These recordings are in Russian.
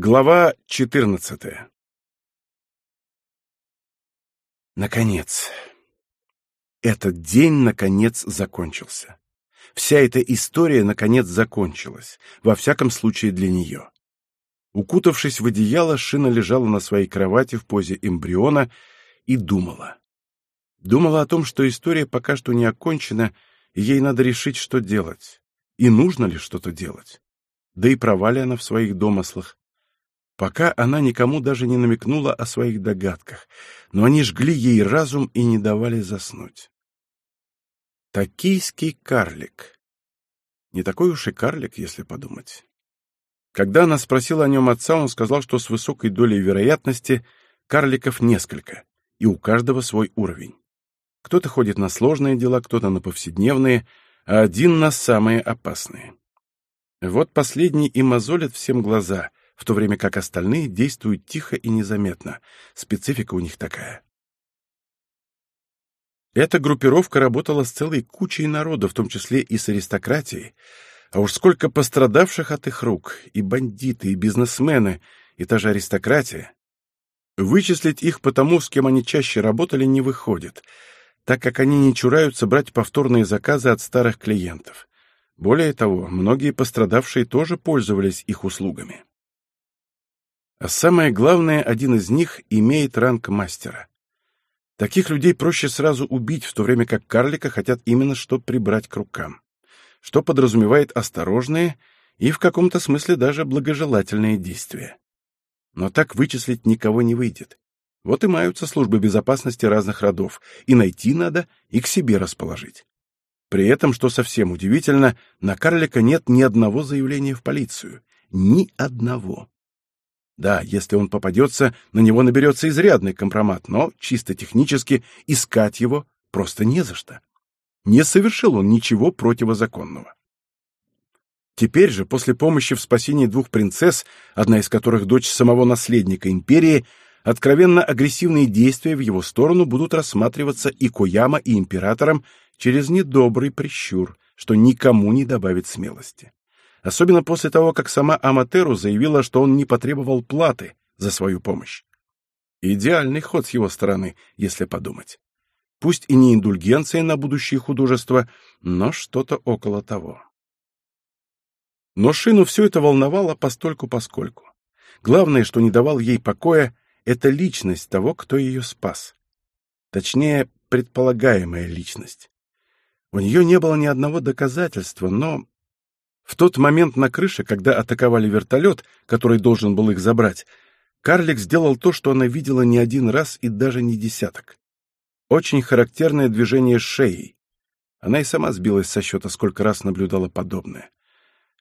Глава 14 Наконец. Этот день, наконец, закончился. Вся эта история, наконец, закончилась, во всяком случае для нее. Укутавшись в одеяло, Шина лежала на своей кровати в позе эмбриона и думала. Думала о том, что история пока что не окончена, и ей надо решить, что делать. И нужно ли что-то делать. Да и права ли она в своих домыслах пока она никому даже не намекнула о своих догадках, но они жгли ей разум и не давали заснуть. Токийский карлик. Не такой уж и карлик, если подумать. Когда она спросила о нем отца, он сказал, что с высокой долей вероятности карликов несколько, и у каждого свой уровень. Кто-то ходит на сложные дела, кто-то на повседневные, а один на самые опасные. Вот последний и мозолит всем глаза, в то время как остальные действуют тихо и незаметно. Специфика у них такая. Эта группировка работала с целой кучей народа, в том числе и с аристократией. А уж сколько пострадавших от их рук, и бандиты, и бизнесмены, и та же аристократия. Вычислить их по тому, с кем они чаще работали, не выходит, так как они не чураются брать повторные заказы от старых клиентов. Более того, многие пострадавшие тоже пользовались их услугами. А самое главное, один из них имеет ранг мастера. Таких людей проще сразу убить, в то время как карлика хотят именно что прибрать к рукам, что подразумевает осторожные и в каком-то смысле даже благожелательные действия. Но так вычислить никого не выйдет. Вот и маются службы безопасности разных родов, и найти надо, и к себе расположить. При этом, что совсем удивительно, на карлика нет ни одного заявления в полицию. Ни одного. Да, если он попадется, на него наберется изрядный компромат, но чисто технически искать его просто не за что. Не совершил он ничего противозаконного. Теперь же, после помощи в спасении двух принцесс, одна из которых дочь самого наследника империи, откровенно агрессивные действия в его сторону будут рассматриваться и Кояма, и императором через недобрый прищур, что никому не добавит смелости особенно после того, как сама Аматеру заявила, что он не потребовал платы за свою помощь. Идеальный ход с его стороны, если подумать. Пусть и не индульгенция на будущее художество, но что-то около того. Но Шину все это волновало постольку-поскольку. Главное, что не давал ей покоя, это личность того, кто ее спас. Точнее, предполагаемая личность. У нее не было ни одного доказательства, но в тот момент на крыше, когда атаковали вертолет, который должен был их забрать, карлик сделал то, что она видела не один раз и даже не десяток. Очень характерное движение шеей. Она и сама сбилась со счета, сколько раз наблюдала подобное.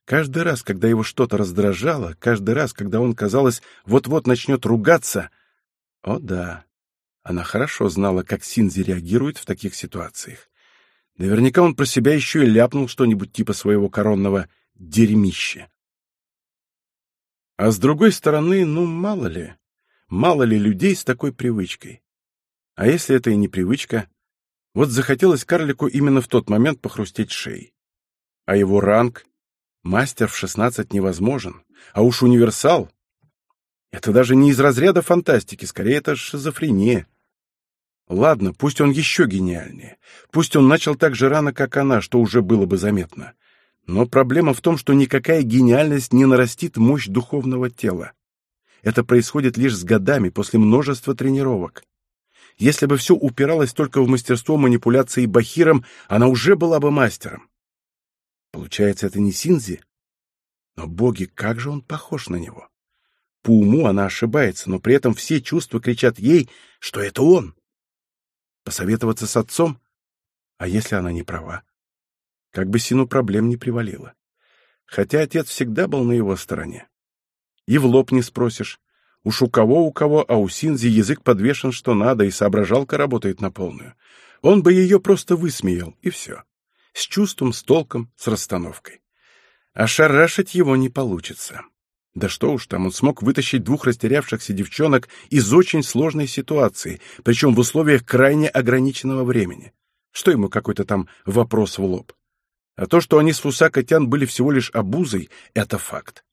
Каждый раз, когда его что-то раздражало, каждый раз, когда он, казалось, вот-вот начнет ругаться... О да, она хорошо знала, как Синзи реагирует в таких ситуациях. Наверняка он про себя еще и ляпнул что-нибудь типа своего коронного «дерьмища». А с другой стороны, ну, мало ли, мало ли людей с такой привычкой. А если это и не привычка? Вот захотелось карлику именно в тот момент похрустеть шеей. А его ранг? Мастер в шестнадцать невозможен. А уж универсал? Это даже не из разряда фантастики, скорее это шизофрения. Ладно, пусть он еще гениальнее. Пусть он начал так же рано, как она, что уже было бы заметно. Но проблема в том, что никакая гениальность не нарастит мощь духовного тела. Это происходит лишь с годами, после множества тренировок. Если бы все упиралось только в мастерство манипуляции бахиром, она уже была бы мастером. Получается, это не Синзи? Но, боги, как же он похож на него? По уму она ошибается, но при этом все чувства кричат ей, что это он. Посоветоваться с отцом? А если она не права? Как бы Сину проблем не привалило. Хотя отец всегда был на его стороне. И в лоб не спросишь. Уж у кого у кого, а у Синзи язык подвешен что надо, и соображалка работает на полную. Он бы ее просто высмеял, и все. С чувством, с толком, с расстановкой. А шарашить его не получится. Да что уж там, он смог вытащить двух растерявшихся девчонок из очень сложной ситуации, причем в условиях крайне ограниченного времени. Что ему какой-то там вопрос в лоб? А то, что они с Фусака Тян были всего лишь обузой, это факт.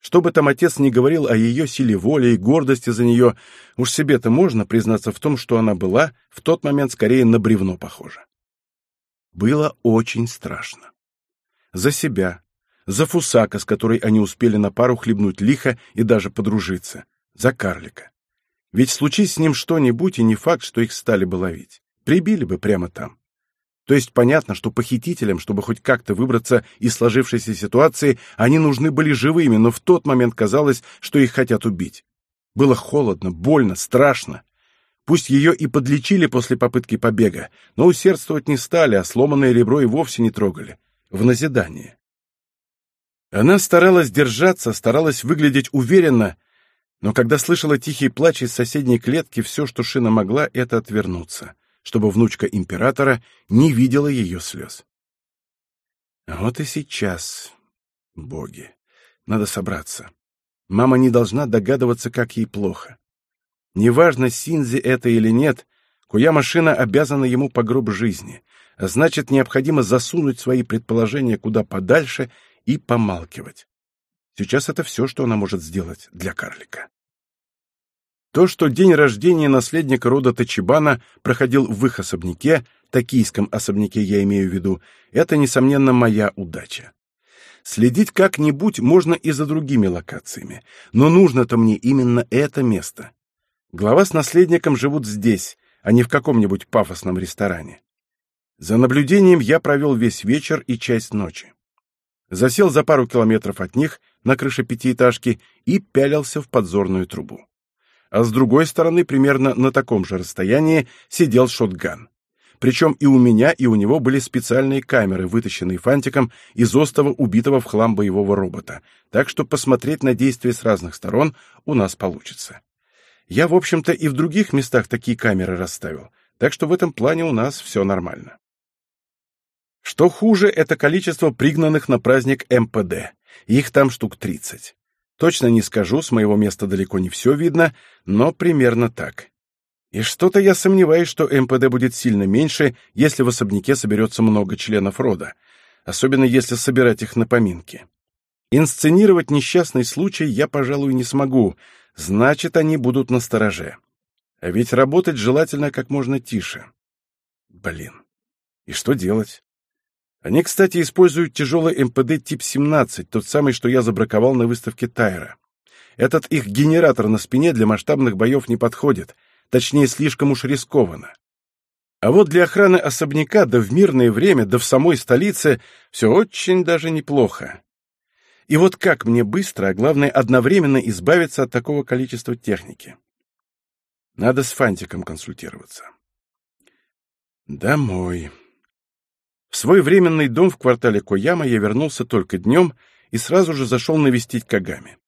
Что бы там отец ни говорил о ее силе воли и гордости за нее, уж себе-то можно признаться в том, что она была в тот момент скорее на бревно похожа. Было очень страшно. За себя, за Фусака, с которой они успели на пару хлебнуть лихо и даже подружиться, за карлика. Ведь случись с ним что-нибудь, и не факт, что их стали бы ловить. Прибили бы прямо там. То есть понятно, что похитителям, чтобы хоть как-то выбраться из сложившейся ситуации, они нужны были живыми, но в тот момент казалось, что их хотят убить. Было холодно, больно, страшно. Пусть ее и подлечили после попытки побега, но усердствовать не стали, а сломанное ребро и вовсе не трогали. В назидание. Она старалась держаться, старалась выглядеть уверенно, но когда слышала тихий плач из соседней клетки, все, что Шина могла, это отвернуться, чтобы внучка императора не видела ее слез. вот и сейчас, боги, надо собраться. Мама не должна догадываться, как ей плохо. Неважно, Синзи это или нет, куя машина обязана ему по гроб жизни, а значит, необходимо засунуть свои предположения куда подальше и помалкивать. Сейчас это все, что она может сделать для карлика. То, что день рождения наследника рода Тачибана проходил в их особняке, токийском особняке я имею в виду, это, несомненно, моя удача. Следить как-нибудь можно и за другими локациями, но нужно-то мне именно это место. Глава с наследником живут здесь, а не в каком-нибудь пафосном ресторане. За наблюдением я провел весь вечер и часть ночи засел за пару километров от них на крыше пятиэтажки и пялился в подзорную трубу. А с другой стороны, примерно на таком же расстоянии, сидел шотган. Причем и у меня, и у него были специальные камеры, вытащенные фантиком из остова убитого в хлам боевого робота, так что посмотреть на действия с разных сторон у нас получится. Я, в общем-то, и в других местах такие камеры расставил, так что в этом плане у нас все нормально. Что хуже, это количество пригнанных на праздник МПД. Их там штук 30. Точно не скажу, с моего места далеко не все видно, но примерно так. И что-то я сомневаюсь, что МПД будет сильно меньше, если в особняке соберется много членов рода, особенно если собирать их на поминки. Инсценировать несчастный случай я, пожалуй, не смогу, значит, они будут на стороже. А ведь работать желательно как можно тише. Блин, и что делать? Они, кстати, используют тяжелый МПД тип 17, тот самый, что я забраковал на выставке Тайра. Этот их генератор на спине для масштабных боев не подходит, точнее, слишком уж рискованно. А вот для охраны особняка, да в мирное время, да в самой столице, все очень даже неплохо. И вот как мне быстро, а главное, одновременно избавиться от такого количества техники? Надо с Фантиком консультироваться. Домой. В свой временный дом в квартале Кояма я вернулся только днем и сразу же зашел навестить Кагами.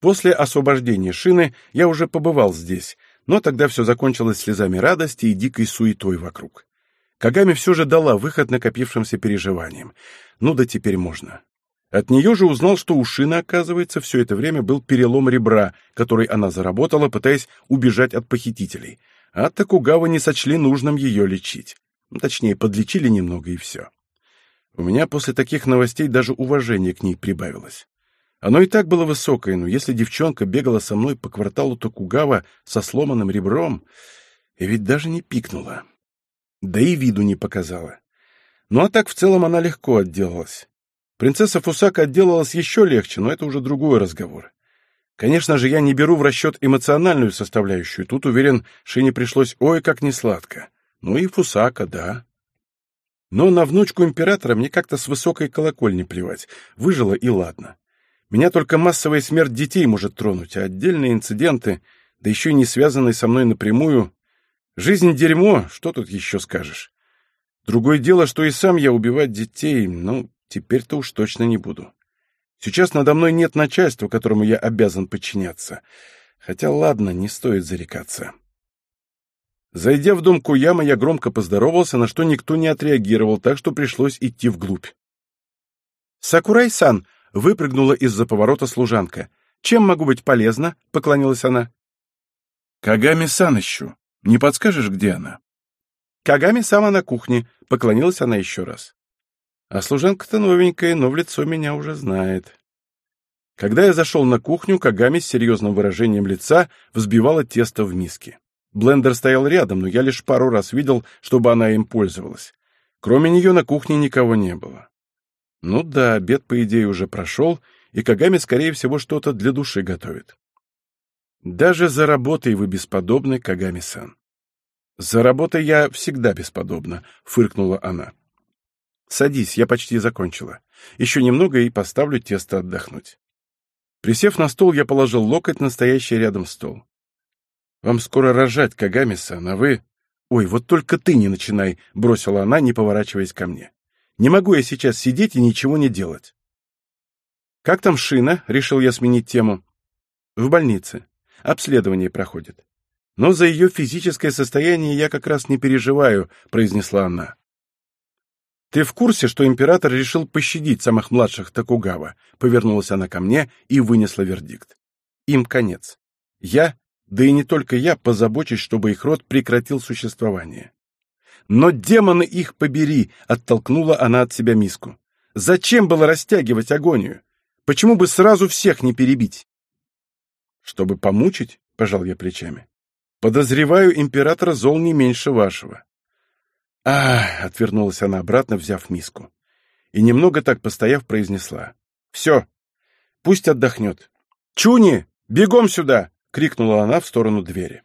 После освобождения шины я уже побывал здесь, но тогда все закончилось слезами радости и дикой суетой вокруг. Кагами все же дала выход накопившимся переживаниям. Ну да теперь можно. От нее же узнал, что у Шины, оказывается, все это время был перелом ребра, который она заработала, пытаясь убежать от похитителей, а Токугава не сочли нужным ее лечить. Точнее, подлечили немного и все. У меня после таких новостей даже уважение к ней прибавилось. Оно и так было высокое, но если девчонка бегала со мной по кварталу Токугава со сломанным ребром, и ведь даже не пикнула. Да и виду не показала. Ну а так в целом она легко отделалась. Принцесса Фусака отделалась еще легче, но это уже другой разговор. Конечно же, я не беру в расчет эмоциональную составляющую. Тут, уверен, Шине пришлось ой как несладко. Ну и Фусака, да. Но на внучку императора мне как-то с высокой колокольни плевать. Выжила и ладно. Меня только массовая смерть детей может тронуть, а отдельные инциденты, да еще и не связанные со мной напрямую. Жизнь — дерьмо, что тут еще скажешь? Другое дело, что и сам я убивать детей, ну, теперь-то уж точно не буду. Сейчас надо мной нет начальства, которому я обязан подчиняться. Хотя ладно, не стоит зарекаться. Зайдя в дом Куяма, я громко поздоровался, на что никто не отреагировал, так что пришлось идти вглубь. «Сакурай-сан!» — выпрыгнула из-за поворота служанка. «Чем могу быть полезна?» — поклонилась она. «Кагами-сан ищу. Не подскажешь, где она?» «Кагами сама на кухне», — поклонилась она еще раз. А служанка-то новенькая, но в лицо меня уже знает. Когда я зашел на кухню, Кагами с серьезным выражением лица взбивала тесто в миске. Блендер стоял рядом, но я лишь пару раз видел, чтобы она им пользовалась. Кроме нее на кухне никого не было. Ну да, обед, по идее, уже прошел, и Кагами, скорее всего, что-то для души готовит. Даже за работой вы бесподобны, Кагами-сан. За работой я всегда бесподобна, фыркнула она. Садись, я почти закончила. Еще немного и поставлю тесто отдохнуть. Присев на стол, я положил локоть на стоящий рядом стол. Вам скоро рожать, Кагами-сан, а вы... Ой, вот только ты не начинай, бросила она, не поворачиваясь ко мне. Не могу я сейчас сидеть и ничего не делать. Как там шина? Решил я сменить тему. В больнице. Обследование проходит. Но за ее физическое состояние я как раз не переживаю, произнесла она. Ты в курсе, что император решил пощадить самых младших Токугава? Повернулась она ко мне и вынесла вердикт. Им конец. Я, да и не только я, позабочусь, чтобы их род прекратил существование. Но демоны их побери, оттолкнула она от себя миску. Зачем было растягивать агонию? Почему бы сразу всех не перебить? Чтобы помучить, пожал я плечами. Подозреваю, императора зол не меньше вашего. А, отвернулась она обратно, взяв миску. И немного так постояв, произнесла. Все, пусть отдохнет. Чуни, бегом сюда! Крикнула она в сторону двери.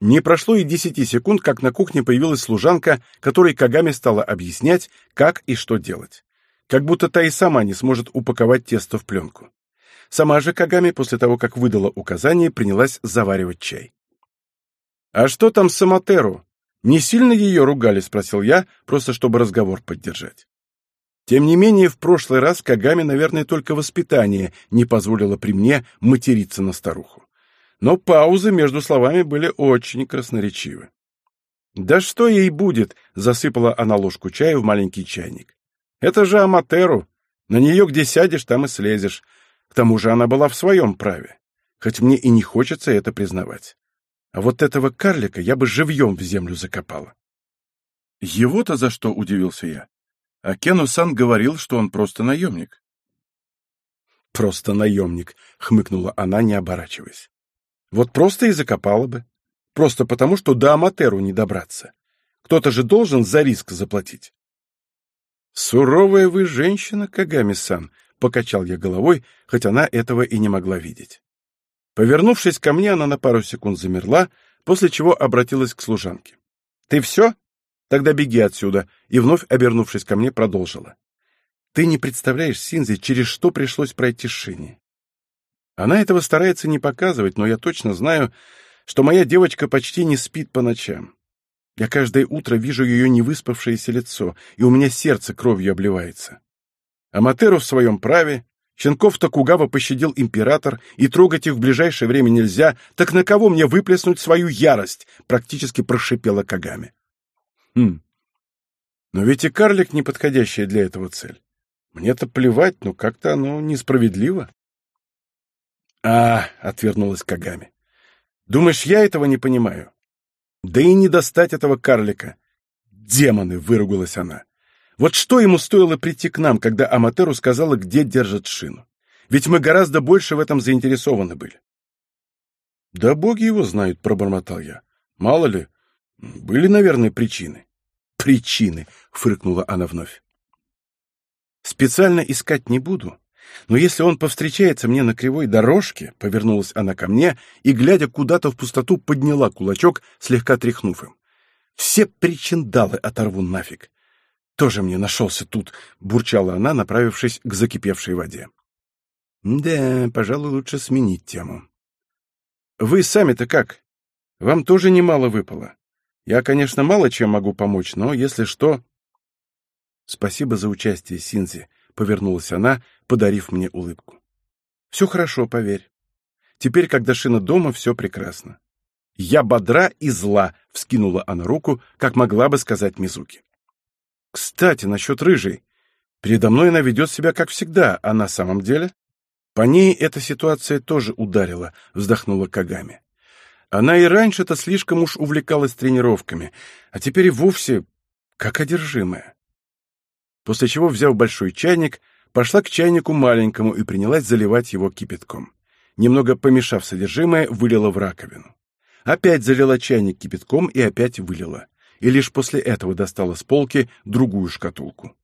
Не прошло и десяти секунд, как на кухне появилась служанка, которой Кагами стала объяснять, как и что делать. Как будто та и сама не сможет упаковать тесто в пленку. Сама же Кагами, после того, как выдала указание, принялась заваривать чай. «А что там с Аматеру? Не сильно ее ругали?» — спросил я, просто чтобы разговор поддержать. Тем не менее, в прошлый раз Кагами, наверное, только воспитание не позволило при мне материться на старуху но паузы между словами были очень красноречивы. «Да что ей будет?» — засыпала она ложку чая в маленький чайник. «Это же Аматеру. На нее где сядешь, там и слезешь. К тому же она была в своем праве. Хоть мне и не хочется это признавать. А вот этого карлика я бы живьем в землю закопала». «Его-то за что?» — удивился я. А Кену-сан говорил, что он просто наемник. «Просто наемник», — хмыкнула она, не оборачиваясь. Вот просто и закопала бы. Просто потому, что до Аматеру не добраться. Кто-то же должен за риск заплатить. «Суровая вы женщина, Кагами-сан», — покачал я головой, хоть она этого и не могла видеть. Повернувшись ко мне, она на пару секунд замерла, после чего обратилась к служанке. «Ты все? Тогда беги отсюда», и вновь, обернувшись ко мне, продолжила. «Ты не представляешь, Синзи, через что пришлось пройти Шине. Она этого старается не показывать, но я точно знаю, что моя девочка почти не спит по ночам. Я каждое утро вижу ее невыспавшееся лицо, и у меня сердце кровью обливается. Аматеру в своем праве, щенков Токугава пощадил император, и трогать их в ближайшее время нельзя, так на кого мне выплеснуть свою ярость? Практически прошипела Кагами. Хм. Но ведь и карлик неподходящая для этого цель. Мне-то плевать, но как-то оно несправедливо. «А!» — отвернулась Кагами. «Думаешь, я этого не понимаю?» «Да и не достать этого карлика!» «Демоны!» — выругалась она. «Вот что ему стоило прийти к нам, когда Аматеру сказала, где держат шину? Ведь мы гораздо больше в этом заинтересованы были». «Да боги его знают», — пробормотал я. «Мало ли, были, наверное, причины». «Причины!» — фыркнула она вновь. «Специально искать не буду, но если он повстречается мне на кривой дорожке, повернулась она ко мне и, глядя куда-то в пустоту, подняла кулачок, слегка тряхнув им. Все причиндалы оторву нафиг. Тоже мне нашелся тут, бурчала она, направившись к закипевшей воде. Да, пожалуй, лучше сменить тему. Вы сами-то как? Вам тоже немало выпало. Я, конечно, мало чем могу помочь, но если что... Спасибо за участие, Синзи, — повернулась она, подарив мне улыбку. «Все хорошо, поверь. Теперь, когда шина дома, все прекрасно. Я бодра и зла», — вскинула она руку, как могла бы сказать Мизуки. «Кстати, насчет рыжей. Передо мной она ведет себя как всегда, а на самом деле...» «По ней эта ситуация тоже ударила», — вздохнула Кагами. «Она и раньше-то слишком уж увлекалась тренировками, а теперь и вовсе как одержимая» после чего, взяв большой чайник, пошла к чайнику маленькому и принялась заливать его кипятком. Немного помешав содержимое, вылила в раковину. Опять залила чайник кипятком и опять вылила. И лишь после этого достала с полки другую шкатулку.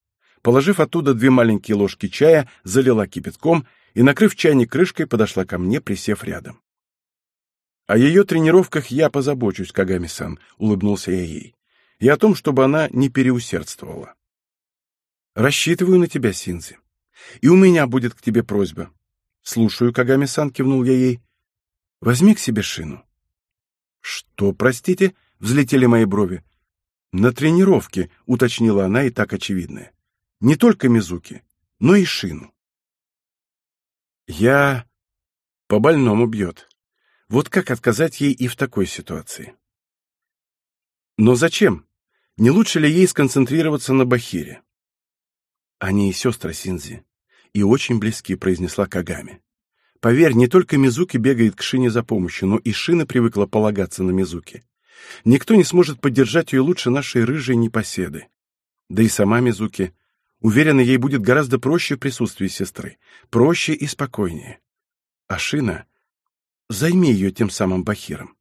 Положив оттуда две маленькие ложки чая, залила кипятком и, накрыв чайник крышкой, подошла ко мне, присев рядом. «О ее тренировках я позабочусь, Кагами-сан», — улыбнулся я ей. «И о том, чтобы она не переусердствовала». «Рассчитываю на тебя, Синзи. И у меня будет к тебе просьба». «Слушаю, Кагами-сан», — кивнул я ей. «Возьми к себе шину». «Что, простите?» — взлетели мои брови. «На тренировке», — уточнила она и так очевидное. Не только Мизуки, но и Шину. Я... По-больному бьет. Вот как отказать ей и в такой ситуации? Но зачем? Не лучше ли ей сконцентрироваться на Бахире? Они и сестры Синзи. И очень близки, произнесла Кагами. Поверь, не только Мизуки бегает к Шине за помощью, но и Шина привыкла полагаться на Мизуки. Никто не сможет поддержать ее лучше нашей рыжей непоседы. Да и сама Мизуки Уверена, ей будет гораздо проще в присутствии сестры. Проще и спокойнее. Ашина, займи ее тем самым бахиром.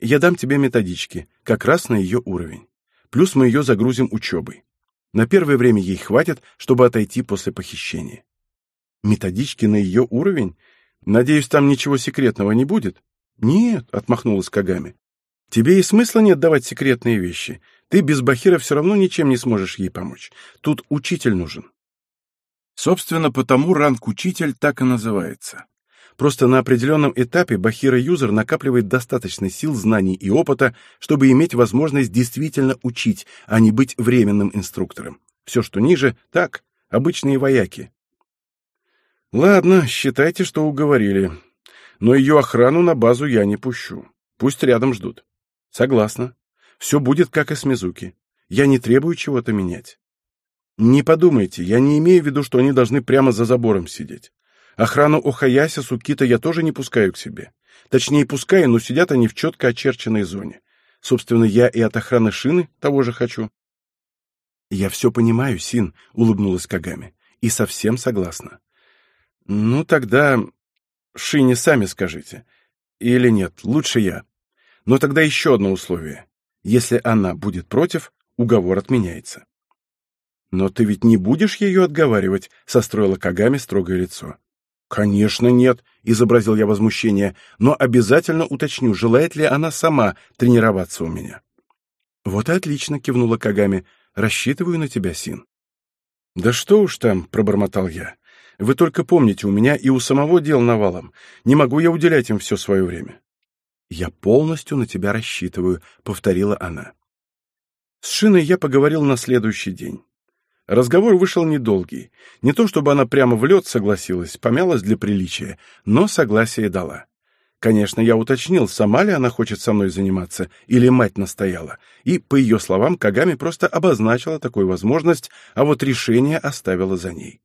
Я дам тебе методички, как раз на ее уровень. Плюс мы ее загрузим учебой. На первое время ей хватит, чтобы отойти после похищения. Методички на ее уровень? Надеюсь, там ничего секретного не будет? Нет, отмахнулась Кагами. Тебе и смысла нет давать секретные вещи. Ты без Бахира все равно ничем не сможешь ей помочь. Тут учитель нужен. Собственно, потому ранг учитель так и называется. Просто на определенном этапе Бахира-юзер накапливает достаточно сил, знаний и опыта, чтобы иметь возможность действительно учить, а не быть временным инструктором. Все, что ниже, так, обычные вояки. Ладно, считайте, что уговорили. Но ее охрану на базу я не пущу. Пусть рядом ждут. Согласна. Все будет, как и с Мизуки. Я не требую чего-то менять. Не подумайте, я не имею в виду, что они должны прямо за забором сидеть. Охрану Охаяся, Сукита я тоже не пускаю к себе. Точнее, пускаю, но сидят они в четко очерченной зоне. Собственно, я и от охраны Шины того же хочу. Я все понимаю, Син, улыбнулась Кагами, и совсем согласна. Ну, тогда Шине сами скажите. Или нет, лучше я. Но тогда еще одно условие. Если она будет против, уговор отменяется. «Но ты ведь не будешь ее отговаривать?» — состроила Кагами строгое лицо. «Конечно нет», — изобразил я возмущение, «но обязательно уточню, желает ли она сама тренироваться у меня». «Вот и отлично», — кивнула Кагами, «рассчитываю на тебя, Син». «Да что уж там», — пробормотал я, «вы только помните, у меня и у самого дел навалом, не могу я уделять им все свое время». «Я полностью на тебя рассчитываю», — повторила она. С Шиной я поговорил на следующий день. Разговор вышел недолгий. Не то чтобы она прямо в лед согласилась, помялась для приличия, но согласие дала. Конечно, я уточнил, сама ли она хочет со мной заниматься, или мать настояла, и, по ее словам, Кагами просто обозначила такую возможность, а вот решение оставила за ней.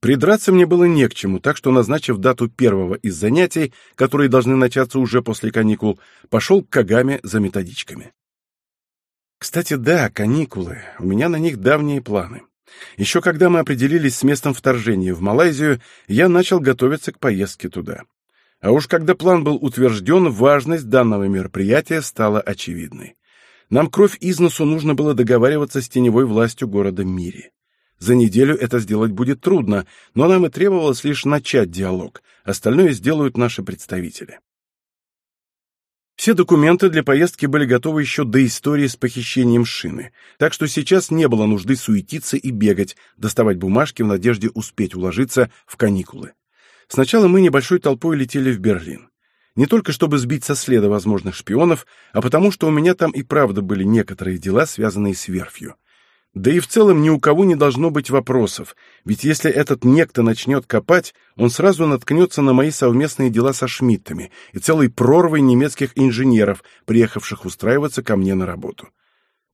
Придраться мне было не к чему, так что, назначив дату первого из занятий, которые должны начаться уже после каникул, пошел к Кагаме за методичками. Кстати, да, каникулы. У меня на них давние планы. Еще когда мы определились с местом вторжения в Малайзию, я начал готовиться к поездке туда. А уж когда план был утвержден, важность данного мероприятия стала очевидной. Нам кровь из носу нужно было договариваться с теневой властью города Мири. За неделю это сделать будет трудно, но нам и требовалось лишь начать диалог. Остальное сделают наши представители. Все документы для поездки были готовы еще до истории с похищением шины, так что сейчас не было нужды суетиться и бегать, доставать бумажки в надежде успеть уложиться в каникулы. Сначала мы небольшой толпой летели в Берлин. Не только чтобы сбить со следа возможных шпионов, а потому что у меня там и правда были некоторые дела, связанные с верфью. Да и в целом ни у кого не должно быть вопросов, ведь если этот некто начнет копать, он сразу наткнется на мои совместные дела со Шмидтами и целой прорвой немецких инженеров, приехавших устраиваться ко мне на работу.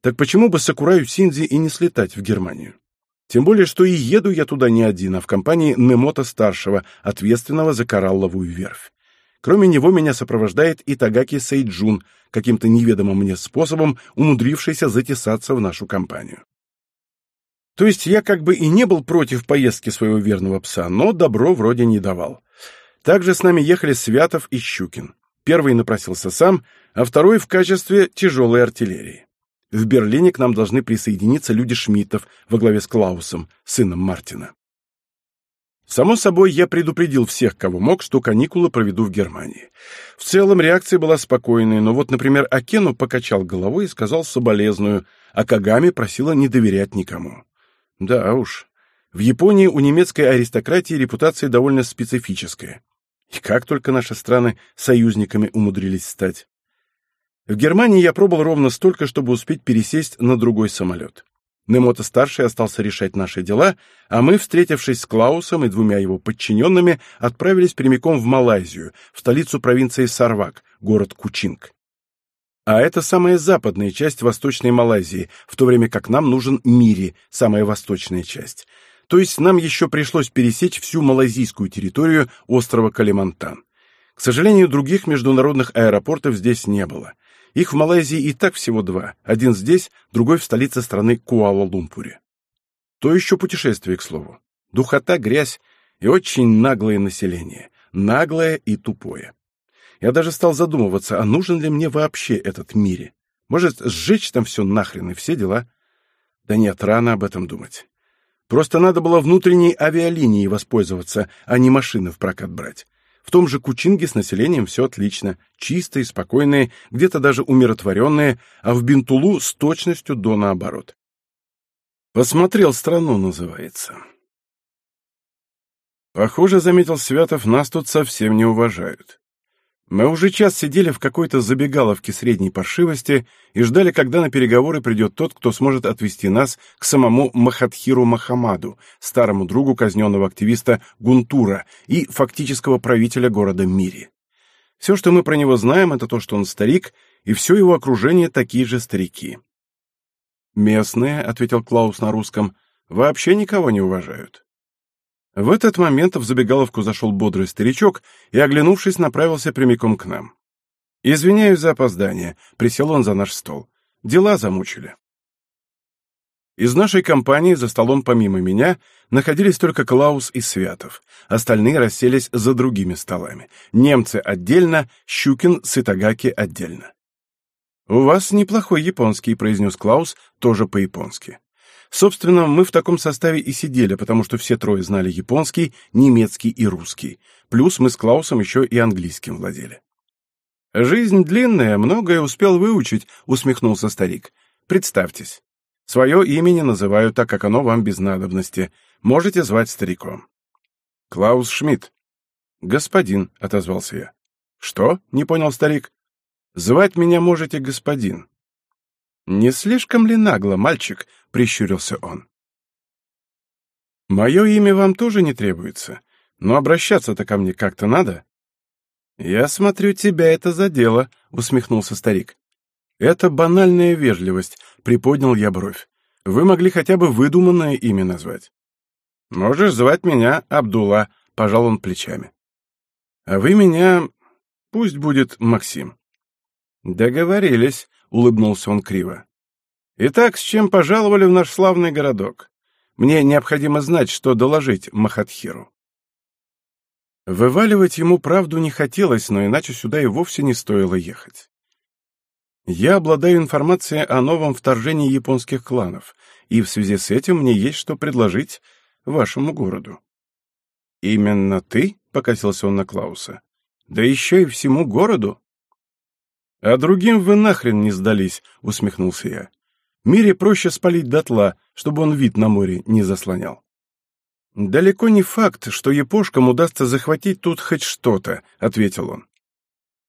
Так почему бы Сакураю Синзи и не слетать в Германию? Тем более, что и еду я туда не один, а в компании Немота-старшего, ответственного за коралловую верфь. Кроме него меня сопровождает и Тагаки Сейджун, каким-то неведомым мне способом умудрившийся затесаться в нашу компанию. То есть я как бы и не был против поездки своего верного пса, но добро вроде не давал. Также с нами ехали Святов и Щукин. Первый напросился сам, а второй в качестве тяжелой артиллерии. В Берлине к нам должны присоединиться люди Шмидтов во главе с Клаусом, сыном Мартина. Само собой, я предупредил всех, кого мог, что каникулы проведу в Германии. В целом реакция была спокойной, но вот, например, Акену покачал головой и сказал соболезную, а Кагами просила не доверять никому. Да уж, в Японии у немецкой аристократии репутация довольно специфическая. И как только наши страны союзниками умудрились стать. В Германии я пробыл ровно столько, чтобы успеть пересесть на другой самолет. Немото-старший остался решать наши дела, а мы, встретившись с Клаусом и двумя его подчиненными, отправились прямиком в Малайзию, в столицу провинции Сарвак, город Кучинг. А это самая западная часть Восточной Малайзии, в то время как нам нужен Мири, самая восточная часть. То есть нам еще пришлось пересечь всю малайзийскую территорию острова Калимантан. К сожалению, других международных аэропортов здесь не было. Их в Малайзии и так всего два. Один здесь, другой в столице страны Куала-Лумпуре. То еще путешествие, к слову. Духота, грязь и очень наглое население. Наглое и тупое. Я даже стал задумываться, а нужен ли мне вообще этот мире? Может, сжечь там все нахрен и все дела? Да нет, рано об этом думать. Просто надо было внутренней авиалинией воспользоваться, а не машины в прокат брать. В том же Кучинге с населением все отлично, чистые, спокойные, где-то даже умиротворенные, а в Бинтулу с точностью до наоборот. «Посмотрел страну» называется. Похоже, заметил Святов, нас тут совсем не уважают. Мы уже час сидели в какой-то забегаловке средней паршивости и ждали, когда на переговоры придет тот, кто сможет отвести нас к самому Махатхиру Махамаду, старому другу казненного активиста Гунтура и фактического правителя города Мири. Все, что мы про него знаем, это то, что он старик, и все его окружение такие же старики. «Местные», — ответил Клаус на русском, — «вообще никого не уважают». В этот момент в забегаловку зашел бодрый старичок и, оглянувшись, направился прямиком к нам. «Извиняюсь за опоздание», — присел он за наш стол. «Дела замучили». Из нашей компании за столом помимо меня находились только Клаус и Святов. Остальные расселись за другими столами. Немцы отдельно, Щукин с Итагаки отдельно. «У вас неплохой японский», — произнес Клаус, тоже по-японски. Собственно, мы в таком составе и сидели, потому что все трое знали японский, немецкий и русский. Плюс мы с Клаусом еще и английским владели. «Жизнь длинная, многое успел выучить», — усмехнулся старик. «Представьтесь. Свое имя не называю, так как оно вам без надобности. Можете звать стариком». «Клаус Шмидт». «Господин», — отозвался я. «Что?» — не понял старик. «Звать меня можете господин». «Не слишком ли нагло, мальчик?» — прищурился он. «Мое имя вам тоже не требуется, но обращаться-то ко мне как-то надо». «Я смотрю, тебя это задело», — усмехнулся старик. «Это банальная вежливость», — приподнял я бровь. «Вы могли хотя бы выдуманное имя назвать». «Можешь звать меня Абдулла», — пожал он плечами. «А вы меня... пусть будет Максим». «Договорились», — улыбнулся он криво. «Итак, с чем пожаловали в наш славный городок? Мне необходимо знать, что доложить Махатхиру». Вываливать ему правду не хотелось, но иначе сюда и вовсе не стоило ехать. Я обладаю информацией о новом вторжении японских кланов, и в связи с этим мне есть что предложить вашему городу. «Именно ты?» — покосился он на Клауса. «Да еще и всему городу?» «А другим вы нахрен не сдались», — усмехнулся я. «Мире проще спалить дотла, чтобы он вид на море не заслонял». «Далеко не факт, что япошкам удастся захватить тут хоть что-то», — ответил он.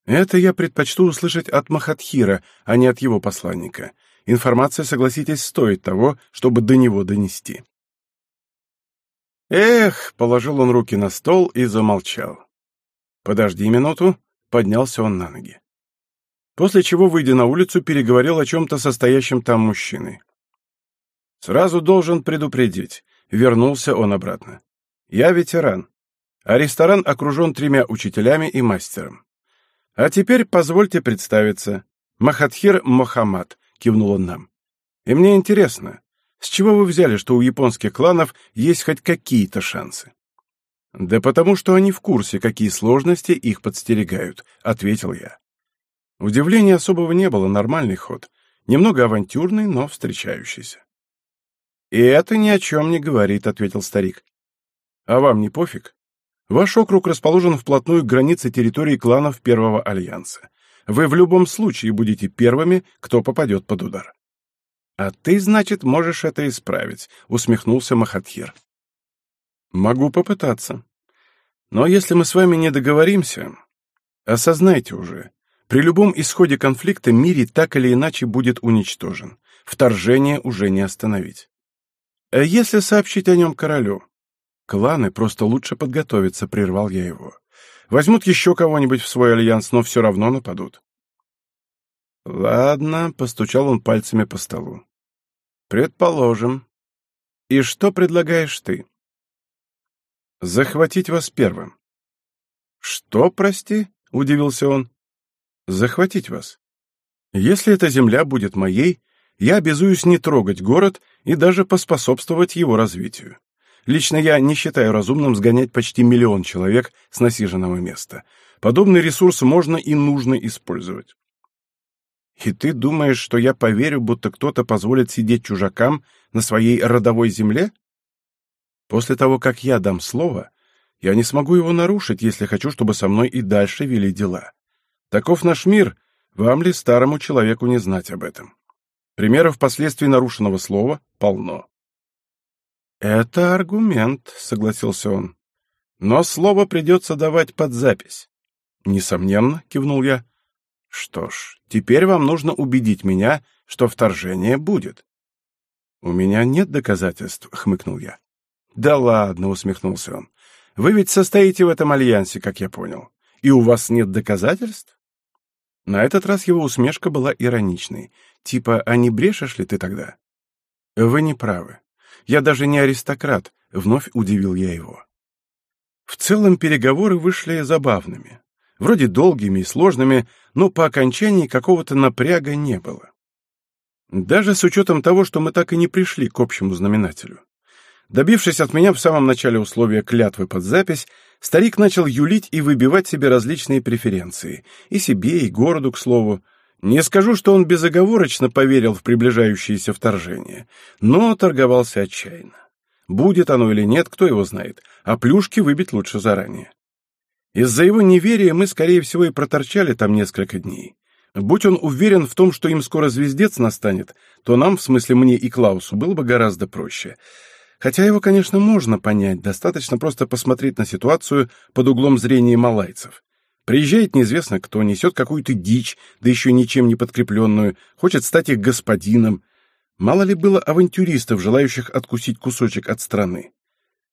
«Это я предпочту услышать от Махатхира, а не от его посланника. Информация, согласитесь, стоит того, чтобы до него донести». «Эх!» — положил он руки на стол и замолчал. «Подожди минуту», — поднялся он на ноги после чего, выйдя на улицу, переговорил о чем-то состоящем там мужчиной. «Сразу должен предупредить», — вернулся он обратно. «Я ветеран, а ресторан окружен тремя учителями и мастером. А теперь позвольте представиться. Махатхир Мохаммад», — кивнул он нам. «И мне интересно, С чего вы взяли, что у японских кланов есть хоть какие-то шансы? Да потому что они в курсе, какие сложности их подстерегают, ответил я. Удивления особого не было, нормальный ход. Немного авантюрный, но встречающийся. «И это ни о чем не говорит», — ответил старик. «А вам не пофиг? Ваш округ расположен вплотную к границе территории кланов Первого Альянса. Вы в любом случае будете первыми, кто попадет под удар». «А ты, значит, можешь это исправить», — усмехнулся Махатхир. «Могу попытаться. Но если мы с вами не договоримся, осознайте уже, при любом исходе конфликта мире так или иначе будет уничтожен. Вторжение уже не остановить. А если сообщить о нем королю? Кланы просто лучше подготовиться, прервал я его. Возьмут еще кого-нибудь в свой альянс, но все равно нападут. Ладно, постучал он пальцами по столу. Предположим. И что предлагаешь ты? Захватить вас первым. Что, прости? Удивился он захватить вас. Если эта земля будет моей, я обязуюсь не трогать город и даже поспособствовать его развитию. Лично я не считаю разумным сгонять почти миллион человек с насиженного места. Подобный ресурс можно и нужно использовать. И ты думаешь, что я поверю, будто кто-то позволит сидеть чужакам на своей родовой земле? После того, как я дам слово, я не смогу его нарушить, если хочу, чтобы со мной и дальше вели дела. Таков наш мир, вам ли старому человеку не знать об этом? Примеров последствий нарушенного слова полно. «Это аргумент», — согласился он. «Но слово придется давать под запись». «Несомненно», — кивнул я. «Что ж, теперь вам нужно убедить меня, что вторжение будет». «У меня нет доказательств», — хмыкнул я. «Да ладно», — усмехнулся он. «Вы ведь состоите в этом альянсе, как я понял. И у вас нет доказательств?» На этот раз его усмешка была ироничной. Типа, а не брешешь ли ты тогда? Вы не правы. Я даже не аристократ, вновь удивил я его. В целом переговоры вышли забавными. Вроде долгими и сложными, но по окончании какого-то напряга не было. Даже с учетом того, что мы так и не пришли к общему знаменателю. Добившись от меня в самом начале условия клятвы под запись, старик начал юлить и выбивать себе различные преференции. И себе, и городу, к слову. Не скажу, что он безоговорочно поверил в приближающееся вторжение, но торговался отчаянно. Будет оно или нет, кто его знает, а плюшки выбить лучше заранее. Из-за его неверия мы, скорее всего, и проторчали там несколько дней. Будь он уверен в том, что им скоро звездец настанет, то нам, в смысле мне и Клаусу, было бы гораздо проще — Хотя его, конечно, можно понять, достаточно просто посмотреть на ситуацию под углом зрения малайцев. Приезжает неизвестно кто, несет какую-то дичь, да еще ничем не подкрепленную, хочет стать их господином. Мало ли было авантюристов, желающих откусить кусочек от страны.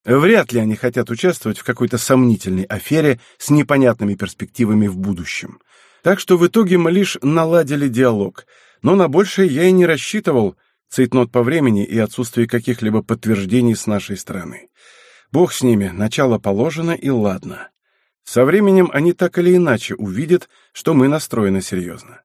Вряд ли они хотят участвовать в какой-то сомнительной афере с непонятными перспективами в будущем. Так что в итоге мы лишь наладили диалог, но на большее я и не рассчитывал, Цейтнот по времени и отсутствие каких-либо подтверждений с нашей стороны. Бог с ними, начало положено и ладно. Со временем они так или иначе увидят, что мы настроены серьезно.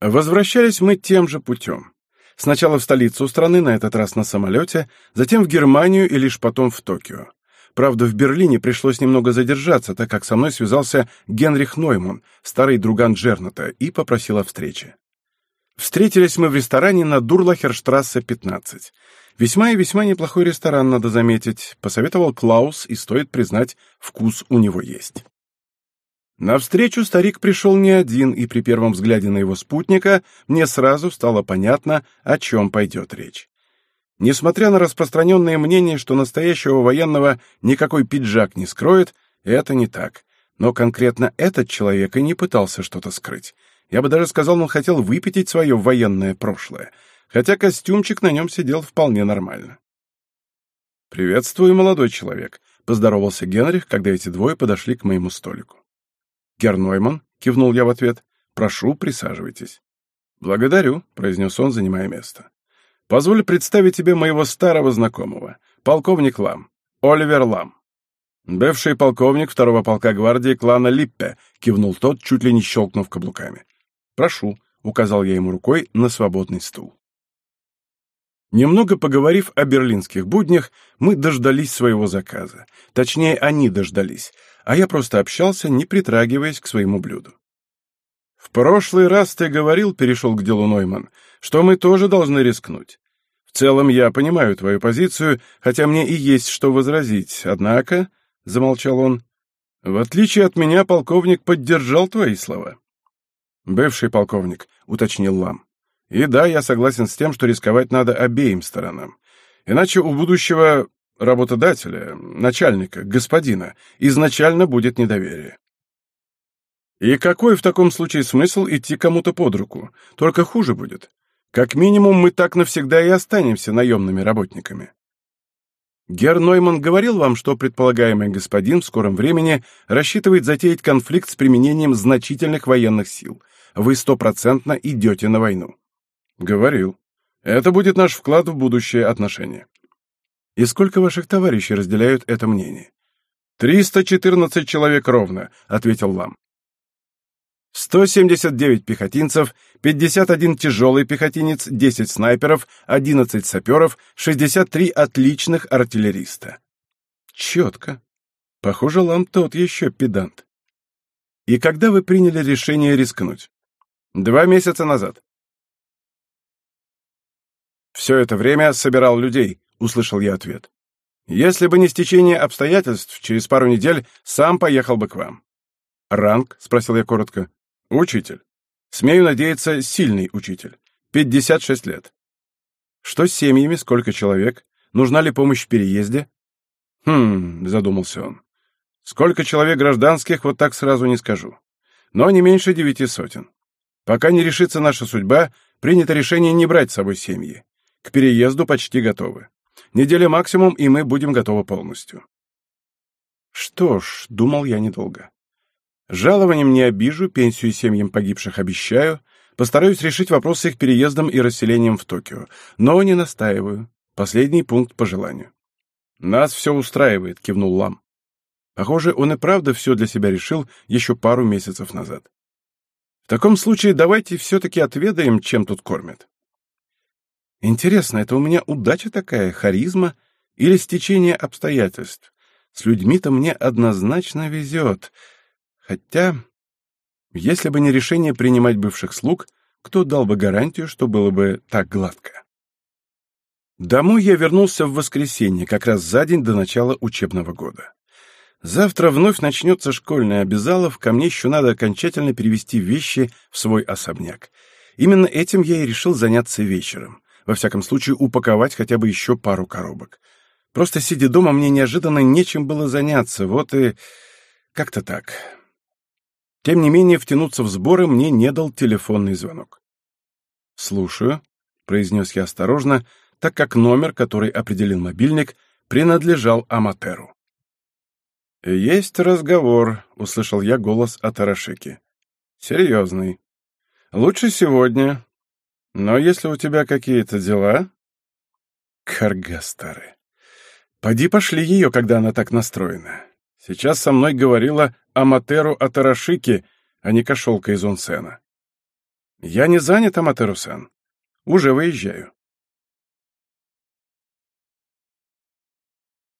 Возвращались мы тем же путем. Сначала в столицу страны, на этот раз на самолете, затем в Германию и лишь потом в Токио. Правда, в Берлине пришлось немного задержаться, так как со мной связался Генрих Нойман, старый друган Джерната, и попросил о встрече. Встретились мы в ресторане на Дурлахерштрассе, 15. Весьма и весьма неплохой ресторан, надо заметить, посоветовал Клаус, и стоит признать, вкус у него есть. На встречу старик пришел не один, и при первом взгляде на его спутника мне сразу стало понятно, о чем пойдет речь. Несмотря на распространенное мнение, что настоящего военного никакой пиджак не скроет, это не так. Но конкретно этот человек и не пытался что-то скрыть. Я бы даже сказал, он хотел выпятить свое военное прошлое, хотя костюмчик на нем сидел вполне нормально. «Приветствую, молодой человек», — поздоровался Генрих, когда эти двое подошли к моему столику. «Гернойман», — кивнул я в ответ, — «прошу, присаживайтесь». «Благодарю», — произнес он, занимая место. «Позволь представить тебе моего старого знакомого, полковник Лам, Оливер Лам». «Бывший полковник второго полка гвардии клана Липпе», — кивнул тот, чуть ли не щелкнув каблуками. «Прошу», — указал я ему рукой на свободный стул. Немного поговорив о берлинских буднях, мы дождались своего заказа. Точнее, они дождались, а я просто общался, не притрагиваясь к своему блюду. «В прошлый раз ты говорил, — перешел к делу Нойман, — что мы тоже должны рискнуть. В целом я понимаю твою позицию, хотя мне и есть что возразить, однако, — замолчал он, — в отличие от меня полковник поддержал твои слова». «Бывший полковник», — уточнил Лам. И да, я согласен с тем, что рисковать надо обеим сторонам. Иначе у будущего работодателя, начальника, господина, изначально будет недоверие. И какой в таком случае смысл идти кому-то под руку? Только хуже будет. Как минимум, мы так навсегда и останемся наемными работниками. Герр Нойман говорил вам, что предполагаемый господин в скором времени рассчитывает затеять конфликт с применением значительных военных сил. Вы стопроцентно идете на войну. Говорил. Это будет наш вклад в будущее отношения. И сколько ваших товарищей разделяют это мнение? «Триста четырнадцать человек ровно», — ответил Лам. Сто семьдесят девять пехотинцев, пятьдесят один тяжелый пехотинец, десять снайперов, одиннадцать саперов, шестьдесят три отличных артиллериста. Четко. Похоже, Лам тот еще педант. И когда вы приняли решение рискнуть? Два месяца назад. «Все это время собирал людей», — услышал я ответ. «Если бы не стечение обстоятельств, через пару недель сам поехал бы к вам». «Ранг?» — спросил я коротко. «Учитель. Смею надеяться, сильный учитель. 56 лет». «Что с семьями? Сколько человек? Нужна ли помощь в переезде?» «Хм...» — задумался он. «Сколько человек гражданских, вот так сразу не скажу. Но не меньше девяти сотен. Пока не решится наша судьба, принято решение не брать с собой семьи. К переезду почти готовы. Неделя максимум, и мы будем готовы полностью. Что ж, думал я недолго. Жалованием не обижу, пенсию семьям погибших обещаю, постараюсь решить вопрос с их переездом и расселением в Токио, но не настаиваю. Последний пункт по желанию. «Нас все устраивает», — кивнул Лам. Похоже, он и правда все для себя решил еще пару месяцев назад. Таком случае давайте все-таки отведаем, чем тут кормят. Интересно, это у меня удача такая, харизма или стечение обстоятельств? С людьми-то мне однозначно везет. Хотя, если бы не решение принимать бывших слуг, кто дал бы гарантию, что было бы так гладко? Домой я вернулся в воскресенье, как раз за день до начала учебного года. Завтра вновь начнется школьный обязалов, ко мне еще надо окончательно перевести вещи в свой особняк. Именно этим я и решил заняться вечером во всяком случае упаковать хотя бы еще пару коробок. Просто сидя дома, мне неожиданно нечем было заняться, вот и как-то так. Тем не менее, втянуться в сборы мне не дал телефонный звонок. «Слушаю», — произнес я осторожно, так как номер, который определил мобильник, принадлежал Аматеру. «Есть разговор», — услышал я голос от Арашики. «Серьезный. Лучше сегодня, но если у тебя какие-то дела...» Карга старая. Поди пошли ее, когда она так настроена. Сейчас со мной говорила Аматеру Атарашики, а не кошелка из Онсена. Я не занят, Аматеру-сан. Уже выезжаю.